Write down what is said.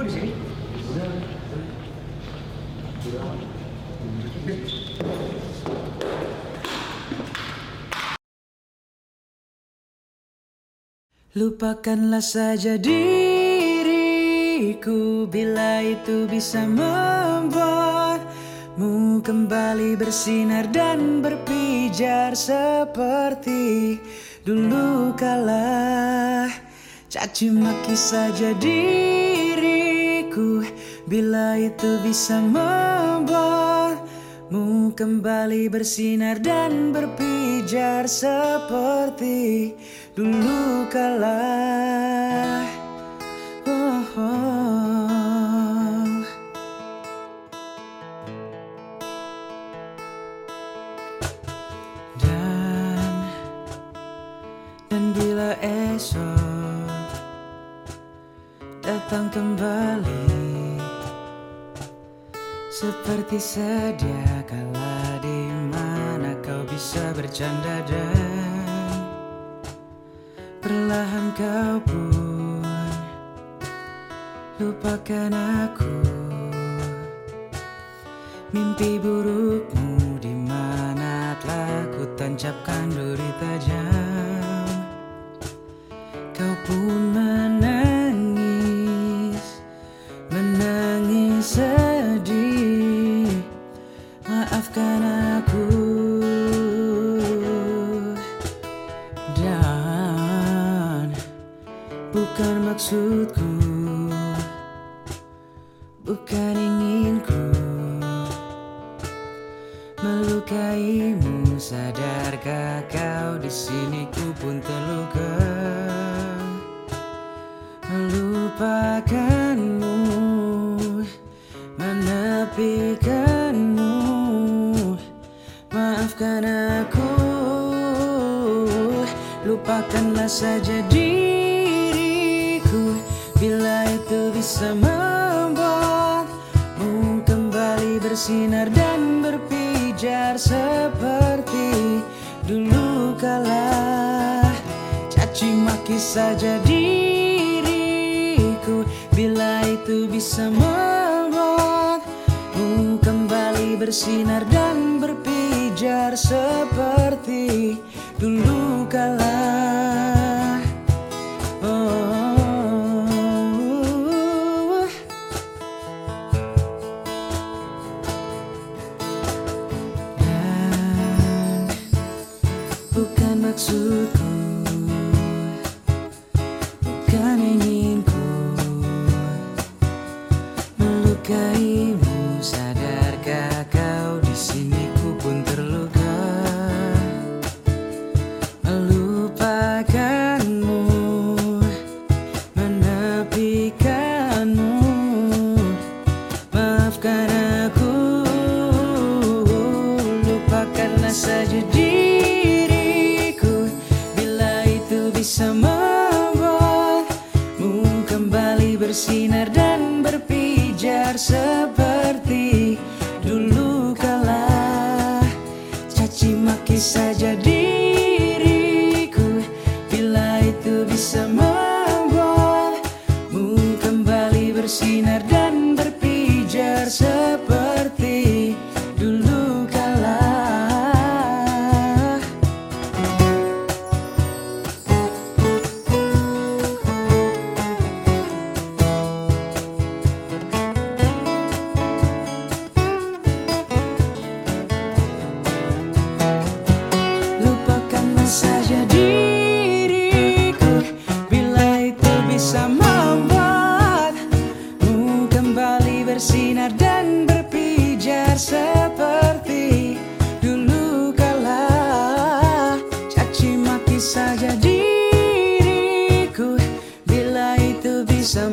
kok di sini? Lupakanlah saja diriku bila itu bisa membuatmu kembali bersinar dan berpijar seperti dulu kala. Caci maki saja diriku bila itu bisa membuatmu kembali bersinar dan berpijar seperti dulu kala. Oh, oh. Dan dan bila esok datang kembali. Seperti sedia kala di mana kau bisa bercanda dan perlahan kau pun lupakan aku. Mimpi burukmu di mana telah ku tancapkan duri tajam kau pun maksudku? Bukan inginku. Melukaimu sadarkah kau di sini? Ku pun terluka. Melupakanmu menepikanmu. Maafkan aku. Lupakanlah saja diriku bila itu bisa membuatmu kembali bersinar dan berpijar seperti dulu kala. Caci maki saja diriku. Bila itu bisa membuatmu kembali bersinar dan berpijar seperti dulu kala maksudku. Bukan inginku. Melukaimu Sadarkah kau? Di sini ku pun terluka. Melupakanmu Menepikanmu. Maafkan bersinar dan berpijar seperti dulu kala. Caci maki saja diriku Bila itu bisa membuatmu kembali bersinar dan berpijar seperti bersinar dan berpijar seperti dulu kala. Caci maki saja diriku Bila itu bisa